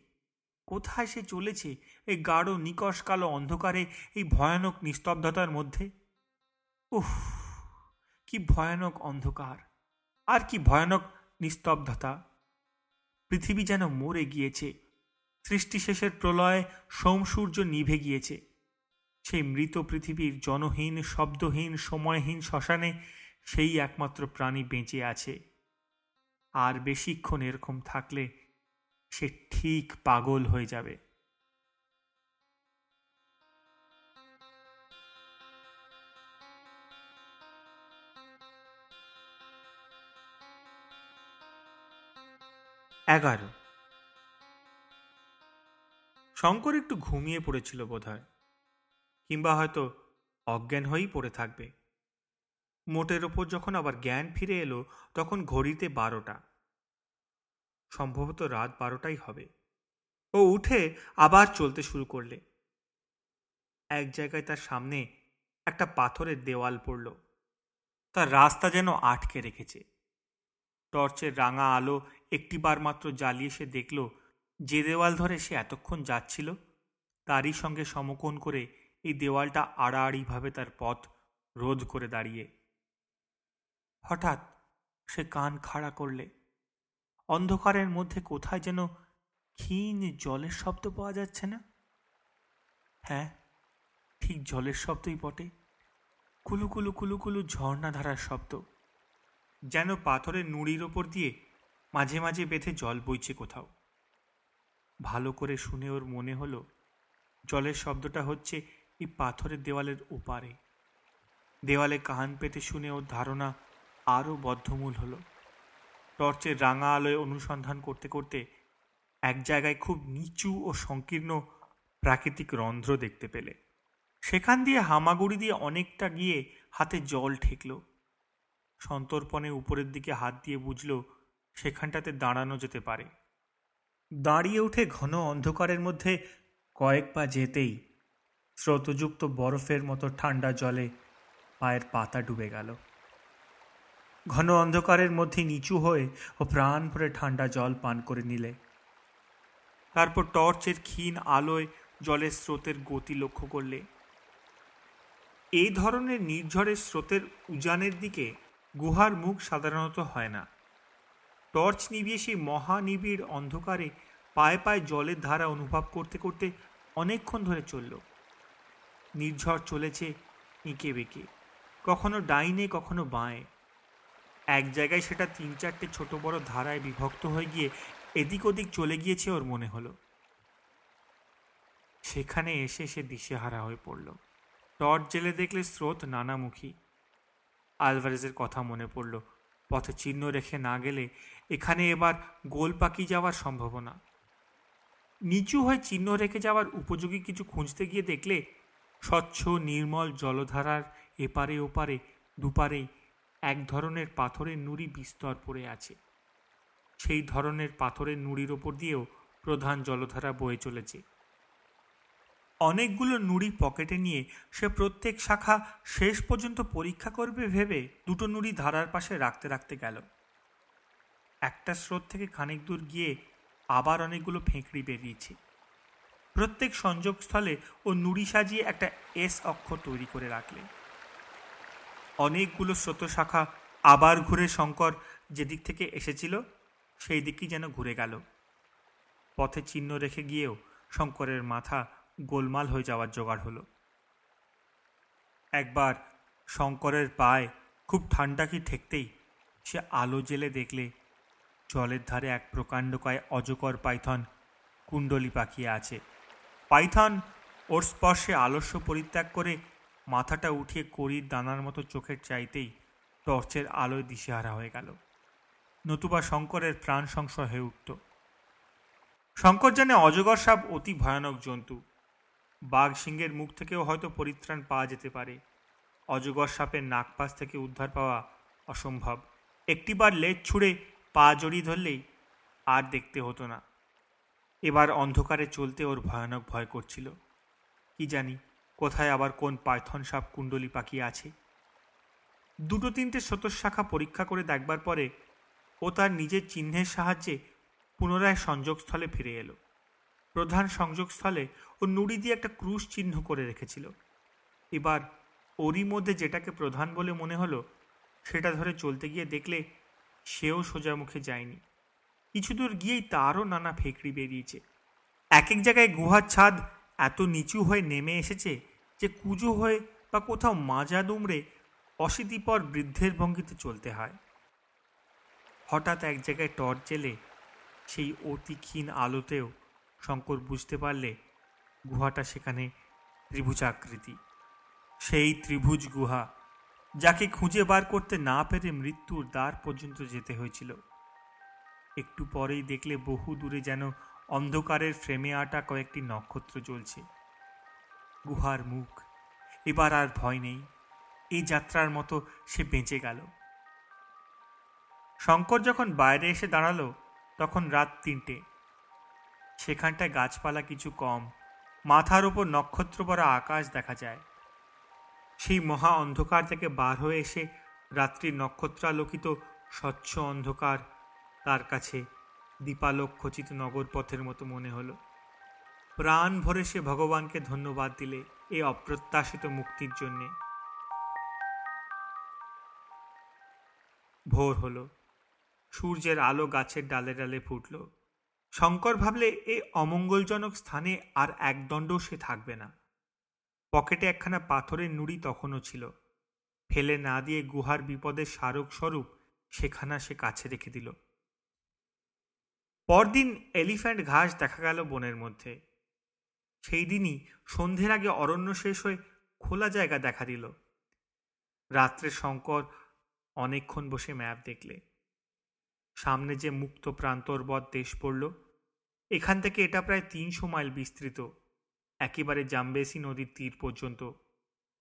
কোথায় সে চলেছে এই গাঢ়, নিকশ, কালো অন্ধকারে, এই ভয়ানক নিস্তব্ধতার মধ্যে? উফ, কি ভয়ানক অন্ধকার, আর কি ভয়ানক নিস্তব্ধতা। পৃথিবী যেন মরে গিয়েছে, সৃষ্টিশেষের প্রলয়ে সোমসূর্য নিভে গিয়েছে। সেই মৃত পৃথিবীর জনহীন, শব্দহীন, সময়হীন শ্মশানে সেই একমাত্র প্রাণী বেঁচে আছে। আর বেশিক্ষণ এরকম থাকলে সে ঠিক পাগল হয়ে যাবে। এগারো। শঙ্কর একটু ঘুমিয়ে পড়েছিল বোধহয়। কিংবা হয়তো অজ্ঞান হয়েই পড়ে থাকবে। মোটের ওপর যখন আবার জ্ঞান ফিরে এলো, তখন ঘড়িতে বারোটা। সম্ভবত রাত বারোটাই হবে। ও উঠে আবার চলতে শুরু করলে। এক জায়গায় তার সামনে একটা পাথরের দেওয়াল পড়ল। তার রাস্তা যেন আটকে রেখেছে। টর্চের রাঙা আলো একটিবার মাত্র জ্বালিয়ে সে দেখল, যে দেওয়াল ধরে সে এতক্ষণ যাচ্ছিল, তারই সঙ্গে সমকোণ করে এই দেওয়ালটা আড়াআড়িভাবে তার পথ রোধ করে দাঁড়িয়ে। হঠাৎ সে কান খাড়া করলে। অন্ধকারের মধ্যে কোথায় যেন ক্ষীণ জলের শব্দ পাওয়া যাচ্ছে না? হ্যাঁ ঠিক জলের শব্দই বটে। কুলু কুলু কুলু কুলু ঝর্ণা শব্দ। যেন পাথরের নুড়ির ওপর দিয়ে মাঝে মাঝে বেঁধে জল বইছে কোথাও। ভালো করে শুনে ওর মনে হলো, জলের শব্দটা হচ্ছে এই পাথরের দেওয়ালের ওপারে। দেওয়ালে কান পেতে শুনে ওর ধারণা আরও বদ্ধমূল হলো। টর্চের রাঙা আলোয় অনুসন্ধান করতে করতে এক জায়গায় খুব নিচু ও সংকীর্ণ প্রাকৃতিক রন্ধ্র দেখতে পেলে। সেখান দিয়ে হামাগুড়ি দিয়ে অনেকটা গিয়ে হাতে জল ঠেকল। সন্তর্পণে উপরের দিকে হাত দিয়ে বুঝল সেখানটাতে দাঁড়ানো যেতে পারে। দাঁড়িয়ে উঠে ঘন অন্ধকারের মধ্যে কয়েক পা যেতেই স্রোতযুক্ত বরফের মতো ঠান্ডা জলে পায়ের পাতা ডুবে গেল। ঘন অন্ধকারের মধ্যে নিচু হয়ে ও প্রাণ ভরে ঠান্ডা জল পান করে নিলে। তারপর টর্চের ক্ষীণ আলোয় জলের স্রোতের গতি লক্ষ্য করলে। এই ধরনের নির্ঝরের স্রোতের উজানের দিকে গুহার মুখ সাধারণত হয় না। টর্চ নিভিয়ে সেই মহানিবিড় অন্ধকারে পায়ে পায়ে জলের ধারা অনুভব করতে করতে অনেকক্ষণ ধরে চলল। নির্ঝর চলেছে এঁকে বেঁকে। কখনো ডাইনে, কখনো বাঁয়ে। এক জায়গায় সেটা তিন চারটে ছোট বড় ধারায় বিভক্ত হয়ে গিয়ে এদিক ওদিক চলে গিয়েছে ওর মনে হলো। সেখানে এসে সে দিশেহারা হয়ে পড়ল। টর্চ জেলে দেখলে স্রোত নানামুখী। আলভারেজের কথা মনে পড়ল, পথে চিহ্ন রেখে না গেলে এখানে এবার গোল পাকি যাওয়ার সম্ভাবনা। নিচু হয়ে চিহ্ন রেখে যাওয়ার উপযোগী কিছু খুঁজতে গিয়ে দেখলে স্বচ্ছ নির্মল জলধারার এপারে ওপারে, দুপারে এক ধরনের পাথরের নুড়ি বিস্তর পড়ে আছে। সেই ধরনের পাথরের নুড়ির ওপর দিয়েও প্রধান জলধারা বয়ে চলেছে। অনেকগুলো নুড়ি পকেটে নিয়ে সে প্রত্যেক শাখা শেষ পর্যন্ত পরীক্ষা করবে ভেবে দুটো নুড়ি ধারার পাশে রাখতে রাখতে গেল। একটা স্রোত থেকে খানিক দূর গিয়ে আবার অনেকগুলো ফেঁকড়ি বেরিয়েছে। প্রত্যেক সংযোগস্থলে ও নুড়ি সাজিয়ে একটা এস অক্ষর তৈরি করে রাখলে। অনেকগুলো স্রোত শাখা আবার ঘুরে শঙ্কর যেদিক থেকে এসেছিল, সেই দিকই যেন ঘুরে গেল। পথে চিহ্ন রেখে গিয়েও শঙ্করের মাথা গোলমাল হয়ে যাওয়ার জোগাড় হলো। একবার শঙ্করের পায়ে খুব ঠান্ডা কি ঠেকতেই সে আলো জেলে দেখলে জলের ধারে এক প্রকাণ্ডকায় অজকর পাইথন কুণ্ডলি পাকিয়ে আছে। পাইথন ওর স্পর্শে আলস্য পরিত্যাগ করে মাথাটা উঠিয়ে করির দানার মতো চোখের চাইতেই টর্চের আলোয় দিশেহারা হয়ে গেল। নতুবা শঙ্করের প্রাণ সংশয় হয়ে উঠত। শঙ্কর জানে অজগর সাপ অতি ভয়ানক জন্তু। বাঘ সিংহের মুখ থেকেও হয়তো পরিত্রাণ পাওয়া যেতে পারে। অজগর সাপের নাকপাশ থেকে উদ্ধার পাওয়া অসম্ভব। একটিবার লেজ ছুঁড়ে পা জড়িয়ে ধরলেই আর দেখতে হতো না। এবার অন্ধকারে চলতে ওর ভয়ানক ভয় করছিল। কি জানি, কোথায় আবার কোন পাইথন সাপ কুণ্ডলি পাকিয়ে আছে। দুটো তিনটে শাখা পরীক্ষা করে দেখবার পরে ও তার নিজের চিহ্নের সাহায্যে পুনরায় সংযোগস্থলে ফিরে এলো। প্রধান সংযোগস্থলে ও নুড়ি দিয়ে একটা ক্রুশ চিহ্ন করে রেখেছিল। এবার ওরই মধ্যে যেটাকে প্রধান বলে মনে হলো, সেটা ধরে চলতে গিয়ে দেখলে সেও সোজা মুখে যায়নি। কিছু দূর গিয়েই তারও নানা ফেকড়ি বেরিয়েছে। এক এক জায়গায় গুহার ছাদ এত নিচু হয়ে নেমে এসেছে যে কুজো হয়ে বা কোথাও মাজা দুমড়ে অশীতিপর বৃদ্ধের ভঙ্গিতে চলতে হয়। হঠাৎ এক জায়গায় টর্চ জেলে সেই অতি ক্ষীণ আলোতেও শঙ্কর বুঝতে পারলে গুহাটা সেখানে ত্রিভুজাকৃতি সেই ত্রিভুজ গুহা, যাকে খুঁজে বার করতে না পেরে মৃত্যুর দ্বার পর্যন্ত যেতে হয়েছিল। একটু পরেই দেখলে বহু দূরে যেন অন্ধকারের ফ্রেমে আটা কয়েকটি নক্ষত্র জ্বলছে। গুহার মুখ। এবার আর ভয় নেই। এই যাত্রার মতো সে বেঁচে গেল। শঙ্কর যখন বাইরে এসে দাঁড়াল, তখন রাত তিনটে। সেখানটায় গাছপালা কিছু কম, মাথার ওপর নক্ষত্র পরা আকাশ দেখা যায়। সেই মহা অন্ধকার থেকে বার হয়ে এসে রাত্রির নক্ষত্রালোকিত স্বচ্ছ অন্ধকার তার কাছে দীপালোক খচিত নগর পথের মতো মনে হলো। প্রাণ ভরে সে ভগবানকে ধন্যবাদ দিলে এই অপ্রত্যাশিত মুক্তির জন্যে। ভোর হলো। সূর্যের আলো গাছের ডালে ডালে ফুটল। শঙ্কর ভাবলে এই অমঙ্গলজনক স্থানে আর একদণ্ড সে থাকবে না। পকেটে একখানা পাথরের নুড়ি তখনও ছিল। ফেলে না দিয়ে গুহার বিপদের স্মারক স্বরূপ সেখানা সে কাছে রেখে দিল। পরদিন এলিফ্যান্ট ঘাস দেখা গেল বনের মধ্যে। সেই দিনই সন্ধ্যের আগে অরণ্য শেষ হয়ে খোলা জায়গা দেখা দিল। রাত্রে শঙ্কর অনেকক্ষণ বসে ম্যাপ দেখলে। সামনে যে মুক্ত প্রান্তরবৎ দেশ পড়ল, এখান থেকে এটা প্রায় তিনশো মাইল বিস্তৃত, একেবারে জাম্বেসি নদীর তীর পর্যন্ত।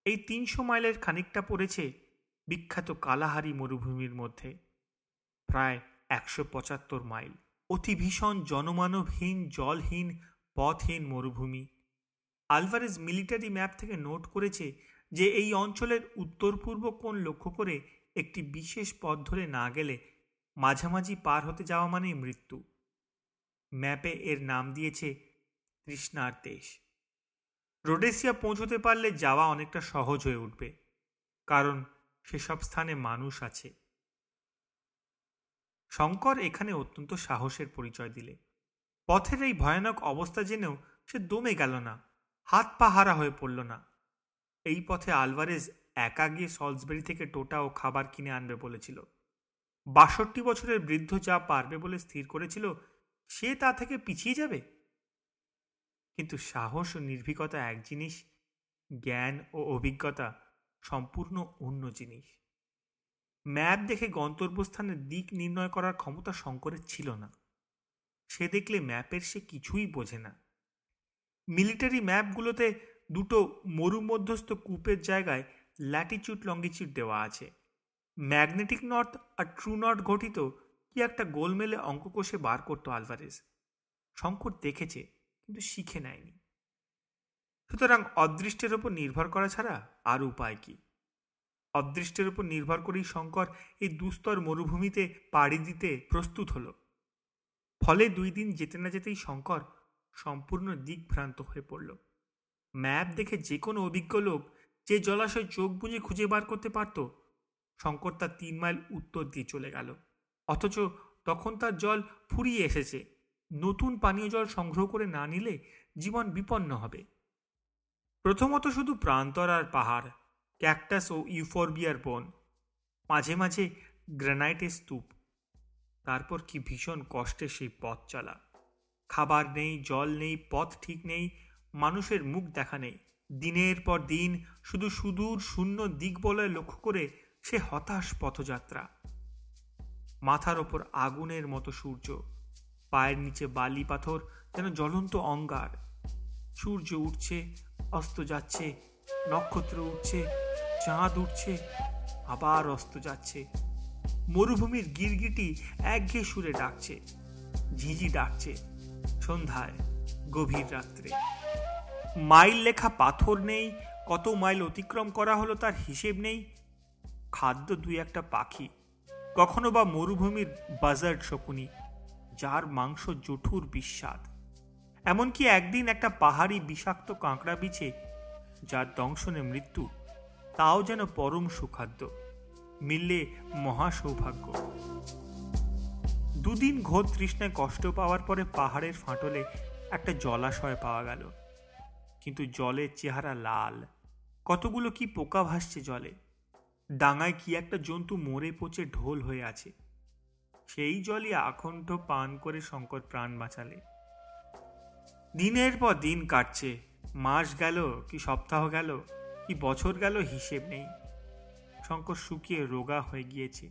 এই তিনশো মাইলের খানিকটা পড়েছে বিখ্যাত কালাহারি মরুভূমির মধ্যে, প্রায় একশো পঁচাত্তর মাইল। অতি ভীষণ জনমানবহীন, জলহীন, পথহীন মরুভূমি। আলভারেজ মিলিটারি ম্যাপ থেকে নোট করেছে যে এই অঞ্চলের উত্তর পূর্ব কোণ লক্ষ্য করে একটি বিশেষ পথ ধরে না গেলে মাঝামাঝি পার হতে যাওয়া মানেই মৃত্যু। ম্যাপে এর নাম দিয়েছে তৃষ্ণার দেশ রোডেসিয়া পৌঁছতে পারলে যাওয়া অনেকটা সহজ হয়ে উঠবে, কারণ সেসব স্থানে মানুষ আছে। শঙ্কর এখানে অত্যন্ত সাহসের পরিচয় দিলে। পথের এই ভয়ানক অবস্থা জেনেও সে দমে গেল না, হাত পা হারা হয়ে পড়ল না। এই পথে আলভারেজ একা গিয়ে সলসবেরি থেকে টোটা ও খাবার কিনে আনবে বলেছিল। বাষট্টি বছরের বৃদ্ধ যা পারবে বলে স্থির করেছিল, সে তা থেকে পিছিয়ে যাবে? কিন্তু সাহস ও নির্ভীকতা এক জিনিস, জ্ঞান ও অভিজ্ঞতা সম্পূর্ণ অন্য জিনিস। ম্যাপ দেখে গন্তব্যস্থানের দিক নির্ণয় করার ক্ষমতা শঙ্করের ছিল না। সে দেখলে ম্যাপের সে কিছুই বোঝে না। মিলিটারি ম্যাপগুলোতে দুটো মরুমধ্যস্থ কূপের জায়গায় ল্যাটিচিউড লঙ্গিচিউড দেওয়া আছে। ম্যাগনেটিক নর্থ আর ট্রু নর্থ ঘটিত কি একটা গোলমেলে অঙ্ক কষে বার করতো আলভারেজ। শঙ্কর দেখেছে, কিন্তু শিখে নেয়নি। সুতরাং অদৃষ্টের ওপর নির্ভর করা ছাড়া আর উপায় কি? অদৃষ্টের উপর নির্ভর করেই শঙ্কর এই দুস্তর মরুভূমিতে পাড়ি দিতে প্রস্তুত হল। ফলে দুই দিন যেতে না যেতেই শঙ্কর সম্পূর্ণ দিকভ্রান্ত হয়ে পড়ল। ম্যাপ দেখে যে কোনো অভিজ্ঞ লোক যে জলাশয় চোখ বুঝে খুঁজে বার করতে পারত, শঙ্কর তার তিন মাইল উত্তর দিয়ে চলে গেল। অথচ তখন তার জল ফুরিয়ে এসেছে। নতুন পানীয় জল সংগ্রহ করে না নিলে জীবন বিপন্ন হবে। প্রথমত শুধু প্রান্তর আর পাহাড় ক্যাকটাস ও ইউফোরবিয়ার বন। মাঝে মাঝে গ্রানাইটের স্তূপ। তারপর কি ভীষণ কষ্টে সেই পথ চলা। খাবার নেই, জল নেই, পথ ঠিক নেই, মানুষের মুখ দেখা নেই। দিনের পর দিন শুধু সুদূর শূন্য দিক বলয় লক্ষ্য করে সে হতাশ পথযাত্রা। মাথার ওপর আগুনের মতো সূর্য। পায়ের নিচে বালি পাথর যেন জ্বলন্ত অঙ্গার। সূর্য উঠছে, অস্ত যাচ্ছে, নক্ষত্র উঠছে চাঁদ উঠছে, আবার অস্ত যাচ্ছে। মরুভূমির গিরগিটি একঘেয়ে সুরে ডাকছে, ঝিঝি ডাকছে সন্ধ্যায়, গভীর রাত্রে। মাইল লেখা পাথর নেই, কত মাইল অতিক্রম করা হলো তার হিসেব নেই। খাদ্য দুই একটা পাখি, কখনো বা মরুভূমির বাজার শকুনি, যার মাংস জঠুর বিস্বাদ এমনকি একদিন একটা পাহাড়ি বিষাক্ত কাঁকড়া বিছে, যার দংশনে মৃত্যু। তাও যেন পরম সুখাদ্য, মিললে মহা সৌভাগ্য দুদিন ঘোর তৃষ্ণায় কষ্ট পাওয়ার পরে পাহাড়ের ফাটলে একটা জলাশয় পাওয়া গেল। কিন্তু জলের চেহারা লাল। কতগুলো কি পোকা ভাসছে জলে। ডাঙায় কি একটা জন্তু মরে পচে ঢোল হয়ে আছে। সেই জলই আখণ্ড পান করে শঙ্কর প্রাণ বাঁচালে। দিনের পর দিন কাটছে, মাস গেল কি সপ্তাহ গেল কি বছর গেল হিসেব নেই। শঙ্কর শুকিয়ে রোগা হয়ে গিয়েছে।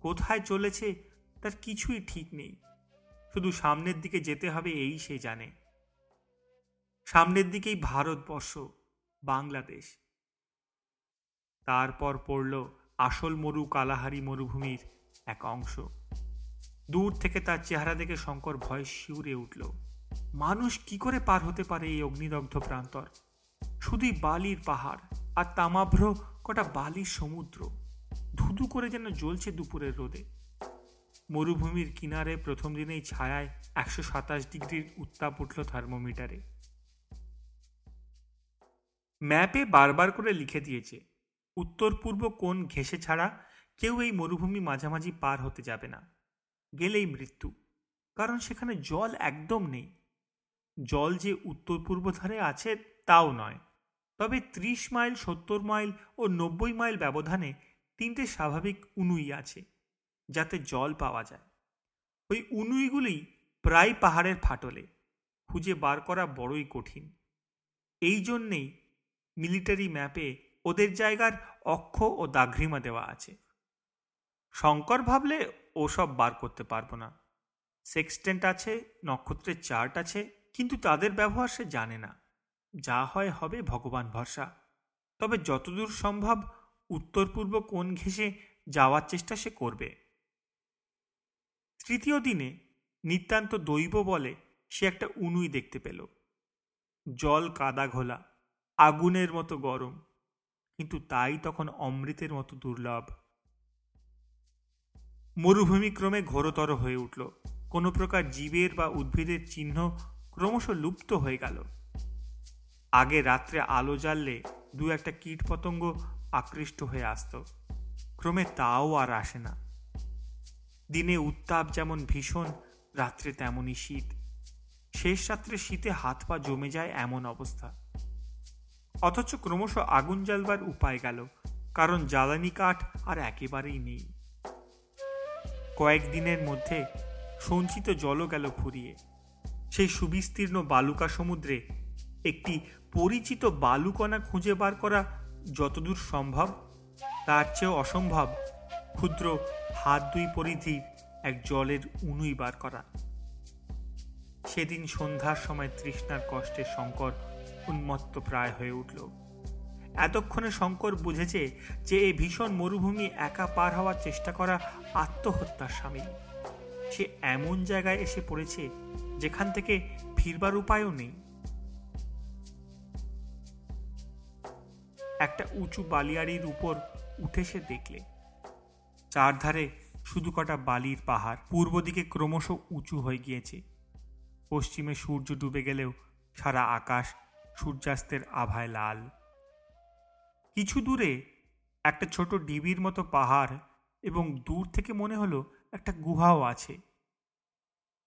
কোথায় চলেছে তার কিছুই ঠিক নেই। শুধু সামনের দিকে যেতে হবে এই সে জানে। সামনের দিকেই ভারতবর্ষ, বাংলাদেশ। তারপর পড়ল আসল মরু কালাহারি মরুভূমির এক অংশ। দূর থেকে তার চেহারা দেখে শঙ্কর ভয় শিউরে উঠল। মানুষ কি করে পার হতে পারে এই অগ্নিদগ্ধ প্রান্তর? শুধুই বালির পাহাড় আর তামাভ্র কটা বালির সমুদ্র। ধুধু করে যেন জ্বলছে দুপুরের রোদে। মরুভূমির কিনারে প্রথম দিনেই ছায়ায় একশো সাতাশ ডিগ্রির উত্তাপ উঠল থার্মোমিটারে। ম্যাপে বারবার করে লিখে দিয়েছে, উত্তর পূর্ব কোন ঘেসে ছাড়া কেউ এই মরুভূমি মাঝামাঝি পার হতে যাবে না। গেলেই মৃত্যু, কারণ সেখানে জল একদম নেই। জল যে উত্তর পূর্ব ধারে আছে তাও নয়। তবে ত্রিশ মাইল, সত্তর মাইল ও নব্বই মাইল ব্যবধানে তিনটে স্বাভাবিক উনুই আছে, যাতে জল পাওয়া যায়। ওই উনুইগুলি প্রায় পাহাড়ের ফাটলে, খুঁজে বার করা বড়ই কঠিন। এই জন্যেই মিলিটারি ম্যাপে ওদের জায়গার অক্ষ ও দাঘ্রিমা দেওয়া আছে। শঙ্কর ভাবলে ওসব বার করতে পারব না। সেক্সটেন্ট আছে, নক্ষত্রের চার্ট আছে, কিন্তু তাদের ব্যবহার সে জানে না। যা হয় হবে ভগবান ভরসা। তবে যতদূর সম্ভব উত্তর পূর্ব কোন ঘেঁষে যাওয়ার চেষ্টা সে করবে। তৃতীয় দিনে নিতান্ত দৈব বলে সে একটা উনুই দেখতে পেল। জল কাদা ঘোলা, আগুনের মতো গরম, কিন্তু তাই তখন অমৃতের মতো দুর্লভ। মরুভূমি ক্রমে ঘোরতর হয়ে উঠল। কোনো প্রকার জীবের বা উদ্ভিদের চিহ্ন ক্রমশ লুপ্ত হয়ে গেল। আগে রাত্রে আলো জ্বাললে দু একটা কীট পতঙ্গ আকৃষ্ট হয়ে আসত। ক্রমে তাও আর আসে না। দিনে উত্তাপ যেমন ভীষণ, রাত্রে তেমনই শীত। শেষ রাত্রে শীতে হাত পা জমে যায় এমন অবস্থা। অথচ ক্রমশ আগুন জ্বালবার উপায় গেল, কারণ জ্বালানি কাঠ আর একেবারেই নেই। কয়েকদিনের মধ্যে সঞ্চিত জলও গেল ফুরিয়ে। সেই সুবিস্তীর্ণ বালুকা সমুদ্রে একটি পরিচিত বালুকণা খুঁজে বার করা যতদূর সম্ভব, তার চেয়েও অসম্ভব ক্ষুদ্র হাত দুই পরিধির এক জলের উনুই বার করা। সেদিন সন্ধ্যার সময় তৃষ্ণার কষ্টে শঙ্কর উন্মত্ত প্রায় হয়ে উঠল। এতক্ষণে শঙ্কর বুঝেছে যে এই ভীষণ মরুভূমি একা পার হওয়ার চেষ্টা করা আত্মহত্যার স্বামী। সে এমন জায়গায় এসে পড়েছে যেখান থেকে ফিরবার উপায়ও নেই। একটা উঁচু বালিয়াড়ির উপর উঠে সে দেখলে। চারধারে শুধু কটা বালির পাহাড়। পূর্ব দিকে ক্রমশ উঁচু হয়ে গিয়েছে। পশ্চিমে সূর্য ডুবে গেলেও সারা আকাশ সূর্যাস্তের আভায় লাল। কিছু দূরে একটা ছোট ডিবির মতো পাহাড় এবং দূর থেকে মনে হলো একটা গুহাও আছে।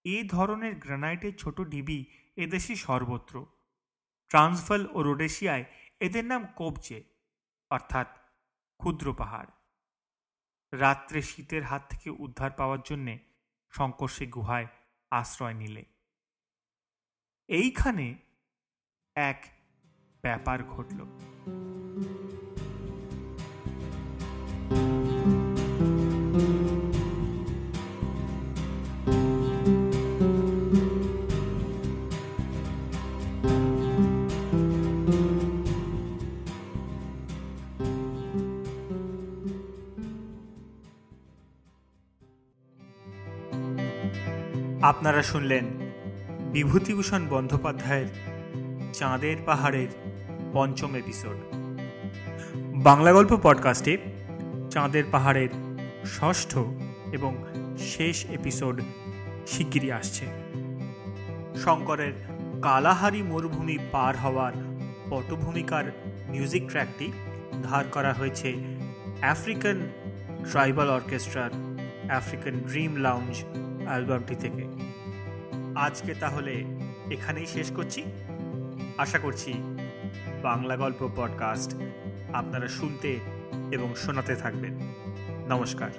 এই ধরনের গ্রানাইটের ছোট ডিবি এদেশে সর্বত্র। ট্রান্সফাল ও রোডেশিয়ায় এদের নাম কবজে, অর্থাৎ ক্ষুদ্র পাহাড়। রাত্রে শীতের হাত থেকে উদ্ধার পাওয়ার জন্যে শঙ্কর সে গুহায় আশ্রয় নিলে। এইখানে এক ব্যাপার ঘটল। আপনারা শুনলেন বিভূতিভূষণ বন্দ্যোপাধ্যায়ের চাঁদের পাহাড়ের পঞ্চম এপিসোড। বাংলা গল্প পডকাস্টে চাঁদের পাহাড়ের ষষ্ঠ এবং শেষ এপিসোড শিগগিরই আসছে। শঙ্করের কালাহারি মরুভূমি পার হওয়ার পটভূমিকার মিউজিক ট্র্যাকটি ধার করা হয়েছে আফ্রিকান ট্রাইবাল অর্কেস্ট্রার আফ্রিকান ড্রিম লাউঞ্জ অ্যালবামটি থেকে। আজকে তাহলে এখানেই শেষ করছি। আশা করছি বাংলা গল্প পডকাস্ট আপনারা শুনতে এবং শোনাতে থাকবেন। নমস্কার।